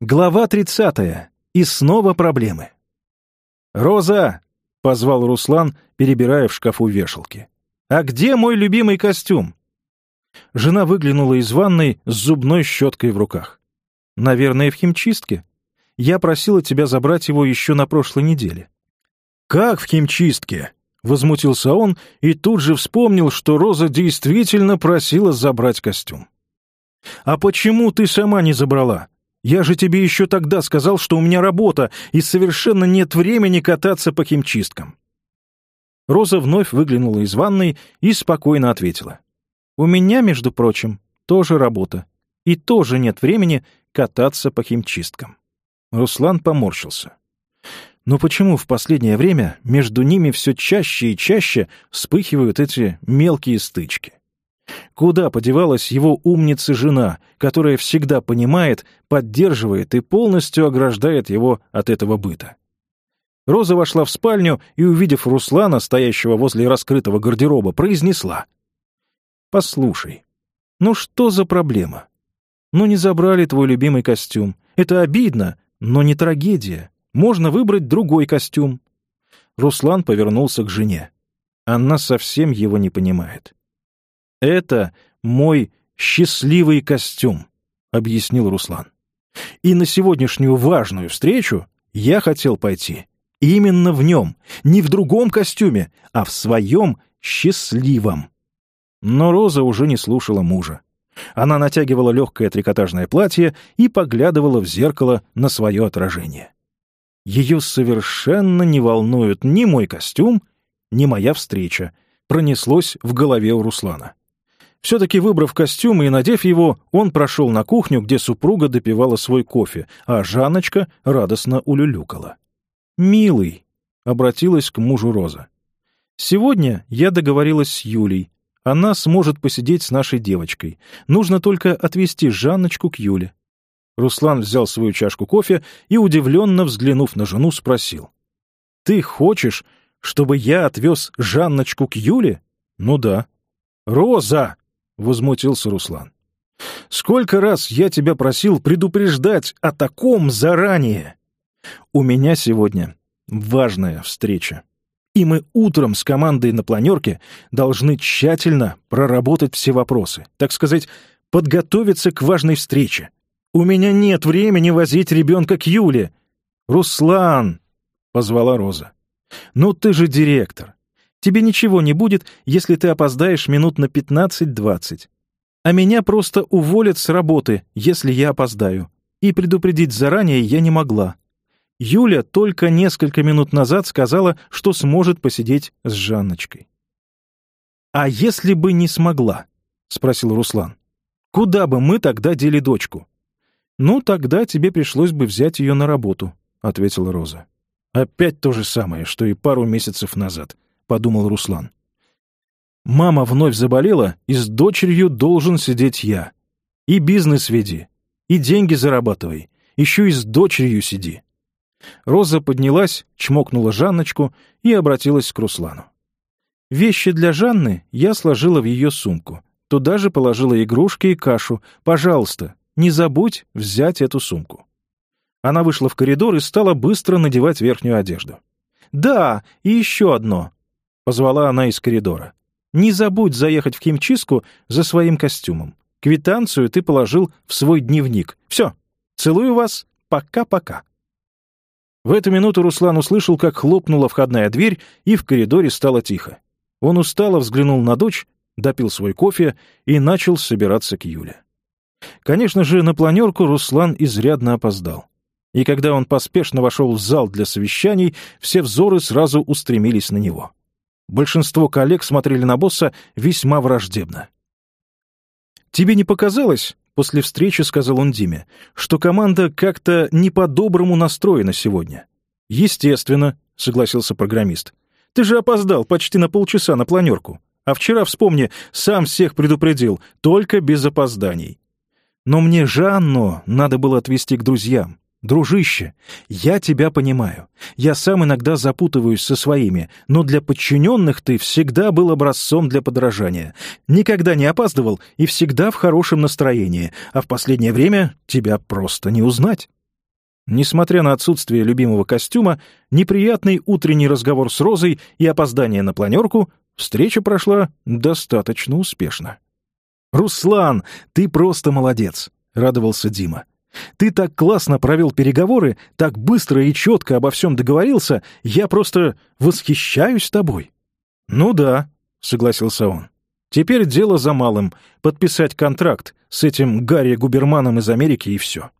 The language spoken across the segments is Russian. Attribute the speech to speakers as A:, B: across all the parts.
A: Глава 30. И снова проблемы. «Роза!» — позвал Руслан, перебирая в шкафу вешалки. «А где мой любимый костюм?» Жена выглянула из ванной с зубной щеткой в руках. «Наверное, в химчистке. Я просила тебя забрать его еще на прошлой неделе». «Как в химчистке?» — возмутился он и тут же вспомнил, что Роза действительно просила забрать костюм. «А почему ты сама не забрала?» Я же тебе еще тогда сказал, что у меня работа, и совершенно нет времени кататься по химчисткам. Роза вновь выглянула из ванной и спокойно ответила. У меня, между прочим, тоже работа, и тоже нет времени кататься по химчисткам. Руслан поморщился. Но почему в последнее время между ними все чаще и чаще вспыхивают эти мелкие стычки? Куда подевалась его умница-жена, которая всегда понимает, поддерживает и полностью ограждает его от этого быта? Роза вошла в спальню и, увидев Руслана, стоящего возле раскрытого гардероба, произнесла. «Послушай, ну что за проблема? Ну не забрали твой любимый костюм. Это обидно, но не трагедия. Можно выбрать другой костюм». Руслан повернулся к жене. Она совсем его не понимает. «Это мой счастливый костюм», — объяснил Руслан. «И на сегодняшнюю важную встречу я хотел пойти именно в нем, не в другом костюме, а в своем счастливом». Но Роза уже не слушала мужа. Она натягивала легкое трикотажное платье и поглядывала в зеркало на свое отражение. Ее совершенно не волнует ни мой костюм, ни моя встреча, пронеслось в голове у Руслана. Все-таки выбрав костюм и надев его, он прошел на кухню, где супруга допивала свой кофе, а Жаночка радостно улюлюкала. «Милый», — обратилась к мужу Роза, — «сегодня я договорилась с Юлей. Она сможет посидеть с нашей девочкой. Нужно только отвезти Жанночку к Юле». Руслан взял свою чашку кофе и, удивленно взглянув на жену, спросил. «Ты хочешь, чтобы я отвез Жанночку к Юле?» «Ну да». «Роза!» — возмутился Руслан. «Сколько раз я тебя просил предупреждать о таком заранее? У меня сегодня важная встреча, и мы утром с командой на планерке должны тщательно проработать все вопросы, так сказать, подготовиться к важной встрече. У меня нет времени возить ребенка к Юле». «Руслан!» — позвала Роза. «Ну ты же директор. Тебе ничего не будет, если ты опоздаешь минут на 15-20. А меня просто уволят с работы, если я опоздаю. И предупредить заранее я не могла. Юля только несколько минут назад сказала, что сможет посидеть с Жанночкой. «А если бы не смогла?» — спросил Руслан. «Куда бы мы тогда дели дочку?» «Ну, тогда тебе пришлось бы взять ее на работу», — ответила Роза. «Опять то же самое, что и пару месяцев назад», — подумал Руслан. «Мама вновь заболела, и с дочерью должен сидеть я. И бизнес веди, и деньги зарабатывай, еще и с дочерью сиди». Роза поднялась, чмокнула Жанночку и обратилась к Руслану. «Вещи для Жанны я сложила в ее сумку. Туда же положила игрушки и кашу. Пожалуйста, не забудь взять эту сумку». Она вышла в коридор и стала быстро надевать верхнюю одежду. «Да, и еще одно позвала она из коридора. «Не забудь заехать в химчистку за своим костюмом. Квитанцию ты положил в свой дневник. Все, целую вас. Пока-пока». В эту минуту Руслан услышал, как хлопнула входная дверь, и в коридоре стало тихо. Он устало взглянул на дочь, допил свой кофе и начал собираться к Юле. Конечно же, на планерку Руслан изрядно опоздал. И когда он поспешно вошел в зал для совещаний, все взоры сразу устремились на него. Большинство коллег смотрели на босса весьма враждебно. «Тебе не показалось?» — после встречи сказал он Диме, что команда как-то не по-доброму настроена сегодня. «Естественно», — согласился программист. «Ты же опоздал почти на полчаса на планерку. А вчера, вспомни, сам всех предупредил, только без опозданий. Но мне Жанну надо было отвезти к друзьям. Дружище, я тебя понимаю. Я сам иногда запутываюсь со своими, но для подчиненных ты всегда был образцом для подражания. Никогда не опаздывал и всегда в хорошем настроении, а в последнее время тебя просто не узнать. Несмотря на отсутствие любимого костюма, неприятный утренний разговор с Розой и опоздание на планерку, встреча прошла достаточно успешно. «Руслан, ты просто молодец!» — радовался Дима. Ты так классно провел переговоры, так быстро и четко обо всем договорился, я просто восхищаюсь тобой». «Ну да», — согласился он. «Теперь дело за малым — подписать контракт с этим Гарри Губерманом из Америки и все».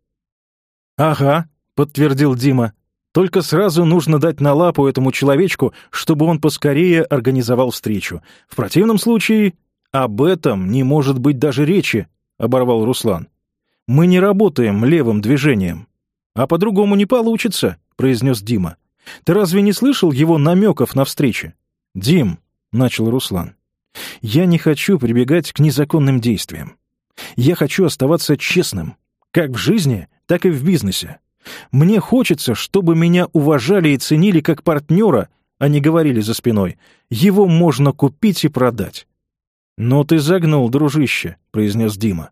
A: «Ага», — подтвердил Дима. «Только сразу нужно дать на лапу этому человечку, чтобы он поскорее организовал встречу. В противном случае...» «Об этом не может быть даже речи», — оборвал Руслан. Мы не работаем левым движением. А по-другому не получится, произнес Дима. Ты разве не слышал его намеков на встрече? Дим, начал Руслан. Я не хочу прибегать к незаконным действиям. Я хочу оставаться честным, как в жизни, так и в бизнесе. Мне хочется, чтобы меня уважали и ценили как партнера, а не говорили за спиной. Его можно купить и продать. «Но ты загнул, дружище», — произнес Дима.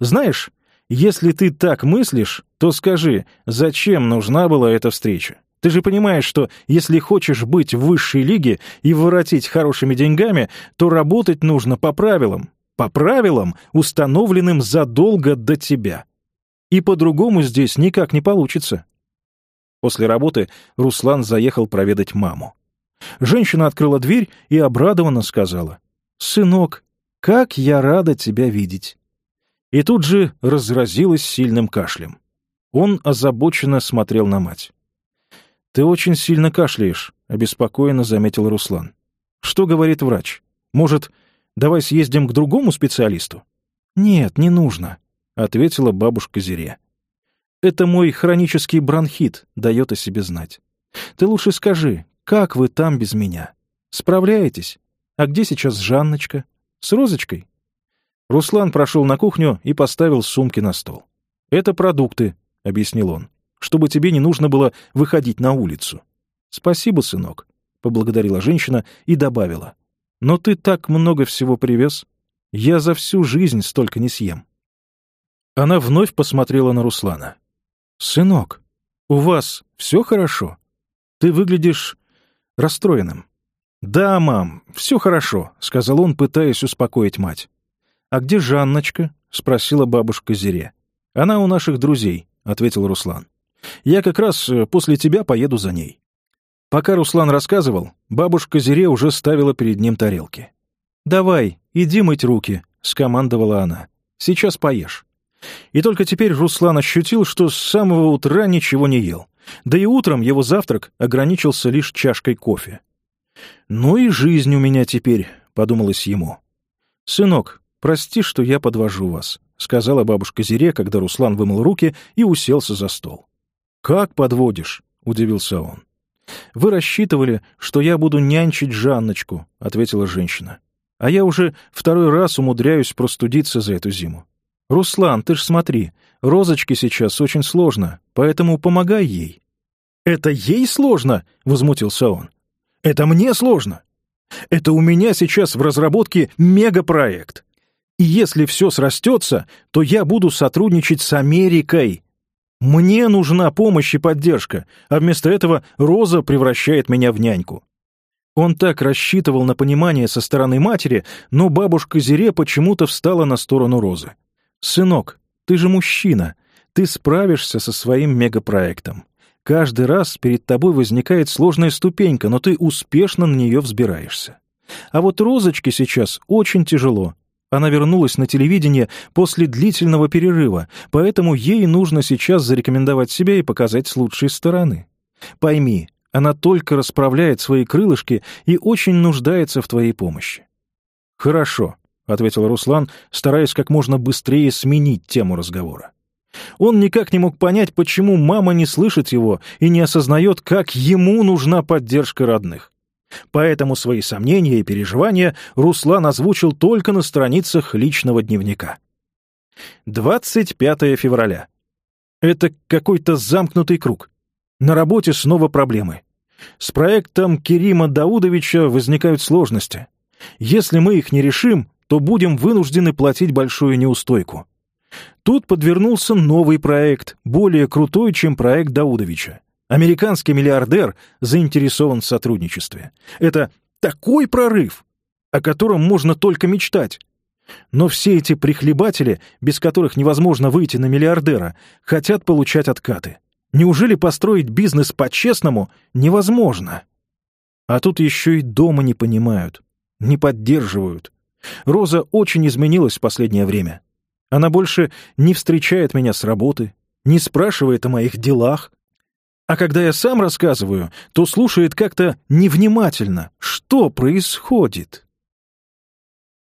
A: «Знаешь, если ты так мыслишь, то скажи, зачем нужна была эта встреча? Ты же понимаешь, что если хочешь быть в высшей лиге и воротить хорошими деньгами, то работать нужно по правилам. По правилам, установленным задолго до тебя. И по-другому здесь никак не получится. После работы Руслан заехал проведать маму. Женщина открыла дверь и обрадованно сказала. «Сынок, как я рада тебя видеть!» и тут же разразилась сильным кашлем. Он озабоченно смотрел на мать. «Ты очень сильно кашляешь», — обеспокоенно заметил Руслан. «Что говорит врач? Может, давай съездим к другому специалисту?» «Нет, не нужно», — ответила бабушка Зире. «Это мой хронический бронхит дает о себе знать. Ты лучше скажи, как вы там без меня? Справляетесь? А где сейчас Жанночка? С Розочкой?» Руслан прошел на кухню и поставил сумки на стол. «Это продукты», — объяснил он, — «чтобы тебе не нужно было выходить на улицу». «Спасибо, сынок», — поблагодарила женщина и добавила. «Но ты так много всего привез. Я за всю жизнь столько не съем». Она вновь посмотрела на Руслана. «Сынок, у вас все хорошо? Ты выглядишь расстроенным». «Да, мам, все хорошо», — сказал он, пытаясь успокоить мать. «А где Жанночка?» — спросила бабушка Зире. «Она у наших друзей», — ответил Руслан. «Я как раз э, после тебя поеду за ней». Пока Руслан рассказывал, бабушка Зире уже ставила перед ним тарелки. «Давай, иди мыть руки», — скомандовала она. «Сейчас поешь». И только теперь Руслан ощутил, что с самого утра ничего не ел. Да и утром его завтрак ограничился лишь чашкой кофе. «Ну и жизнь у меня теперь», — подумалось ему. «Сынок, «Прости, что я подвожу вас», — сказала бабушка Зире, когда Руслан вымыл руки и уселся за стол. «Как подводишь?» — удивился он. «Вы рассчитывали, что я буду нянчить Жанночку», — ответила женщина. «А я уже второй раз умудряюсь простудиться за эту зиму. Руслан, ты ж смотри, розочке сейчас очень сложно, поэтому помогай ей». «Это ей сложно?» — возмутился он. «Это мне сложно. Это у меня сейчас в разработке мегапроект. И если все срастется, то я буду сотрудничать с Америкой. Мне нужна помощь и поддержка, а вместо этого Роза превращает меня в няньку. Он так рассчитывал на понимание со стороны матери, но бабушка Зире почему-то встала на сторону Розы. «Сынок, ты же мужчина. Ты справишься со своим мегапроектом. Каждый раз перед тобой возникает сложная ступенька, но ты успешно на нее взбираешься. А вот Розочке сейчас очень тяжело. Она вернулась на телевидение после длительного перерыва, поэтому ей нужно сейчас зарекомендовать себя и показать с лучшей стороны. Пойми, она только расправляет свои крылышки и очень нуждается в твоей помощи. «Хорошо», — ответил Руслан, стараясь как можно быстрее сменить тему разговора. Он никак не мог понять, почему мама не слышит его и не осознает, как ему нужна поддержка родных. Поэтому свои сомнения и переживания Руслан озвучил только на страницах личного дневника. 25 февраля. Это какой-то замкнутый круг. На работе снова проблемы. С проектом Керима Даудовича возникают сложности. Если мы их не решим, то будем вынуждены платить большую неустойку. Тут подвернулся новый проект, более крутой, чем проект Даудовича. Американский миллиардер заинтересован в сотрудничестве. Это такой прорыв, о котором можно только мечтать. Но все эти прихлебатели, без которых невозможно выйти на миллиардера, хотят получать откаты. Неужели построить бизнес по-честному невозможно? А тут еще и дома не понимают, не поддерживают. Роза очень изменилась в последнее время. Она больше не встречает меня с работы, не спрашивает о моих делах, а когда я сам рассказываю, то слушает как-то невнимательно. Что происходит?